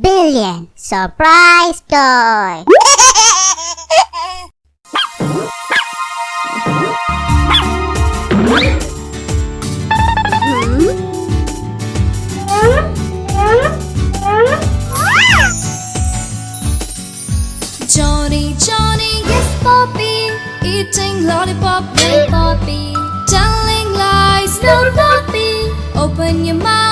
billion surprise toy. Johnny, Johnny, yes, Poppy. Eating lollipop, no Poppy. Telling lies, no Poppy. Open your mouth,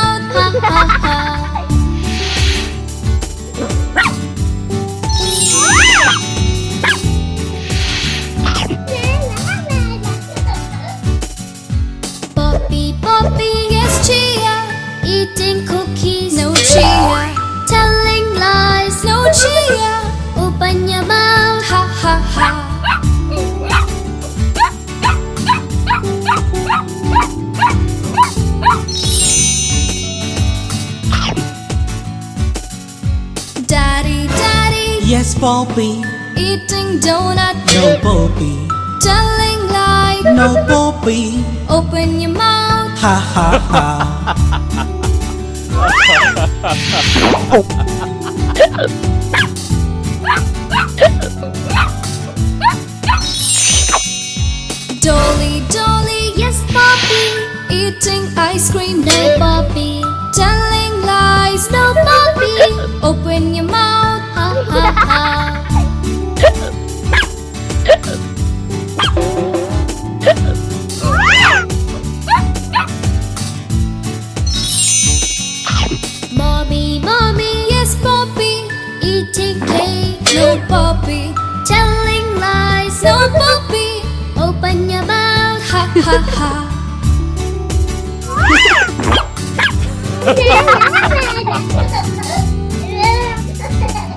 Poppy, Poppy, yes, Chia. Eating cookies, no Chia. Telling lies, no Chia. Open your mouth, ha ha ha. Daddy, Daddy, Yes, Poppy. eating donut, No, Poppy. telling lie. No, Poppy. Open your mouth, Ha ha. Dolly, Dolly, yes, Poppy. Eating ice cream, no Poppy. Telling puppy, telling lies. No puppy, open your mouth, ha ha ha. Yeah.